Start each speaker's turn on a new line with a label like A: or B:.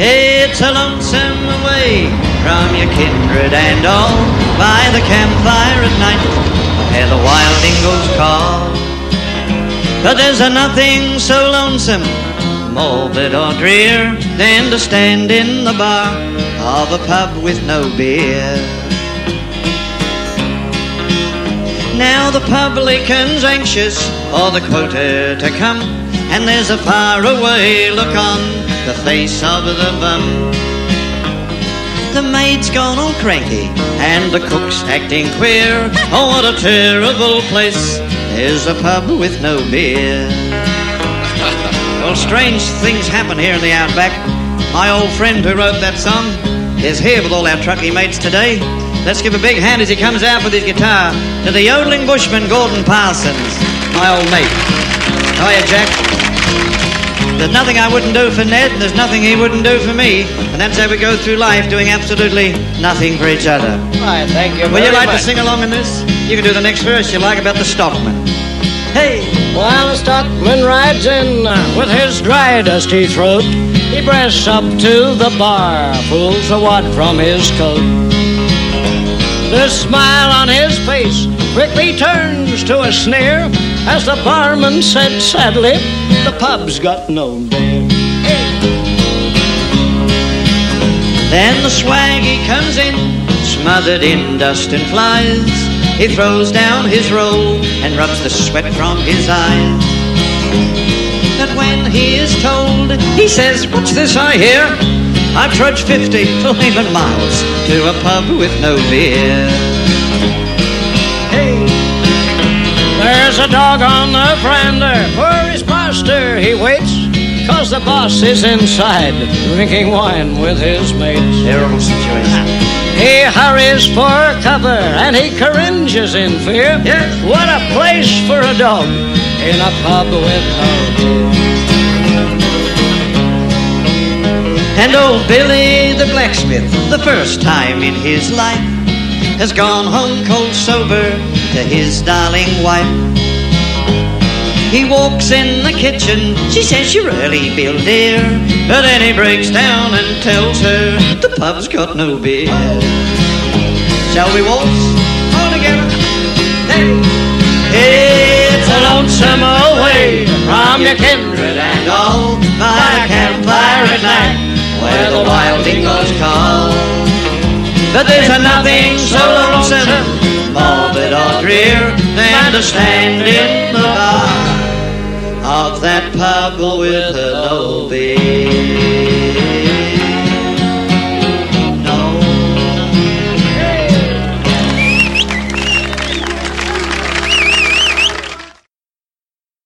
A: It's a lonesome away from your kindred and all by the campfire at night where the wild ingles call. But there's a nothing so lonesome, morbid or drear than to stand in the bar of a pub with no beer. Now the publican's anxious for the quota to come, and there's a faraway look on the face of the bum. The maid's gone all cranky, and the cook's acting queer. Oh, what a terrible place! There's a pub with no beer. well, strange things happen here in the outback. My old friend who wrote that song is here with all our truckie mates today. Let's give a big hand as he comes out with his guitar to the yodeling bushman Gordon Parsons, my old mate. How are you, Jack? There's nothing I wouldn't do for Ned, and there's nothing he wouldn't do for me. And that's how we go through life, doing absolutely nothing for each other.
B: Right, thank you.
A: Would you like
B: much.
A: to sing along in this? You can do the next verse you like about the stockman. Hey!
B: While the stockman rides in uh, with his dry, dusty throat, he breasts up to the bar, pulls a wad from his coat. The smile on his face quickly turns to a sneer as the barman said sadly, the pub's got no beer.
A: Then the swaggy comes in, smothered in dust and flies. He throws down his robe and rubs the sweat from his eyes. But when he is told, he says, What's this I hear? I've trudged 50 flaming miles to a pub with no beer.
B: Hey, there's a dog on the veranda for his master he waits. Cause the boss is inside drinking wine with his mates.
A: Terrible situation. Ah.
B: He hurries for cover and he cringes in fear.
A: Yes.
B: What a place for a dog in a pub with no beer.
A: And old Billy the blacksmith, the first time in his life, has gone home cold sober to his darling wife. He walks in the kitchen, she says you're early, Bill dear. But then he breaks down and tells her the pub's got no beer. Shall we waltz all together? Hey, it's a lonesome ingles call. Nothing so lonesome, morbid or drear than to stand in the bar of that pub with a no beer.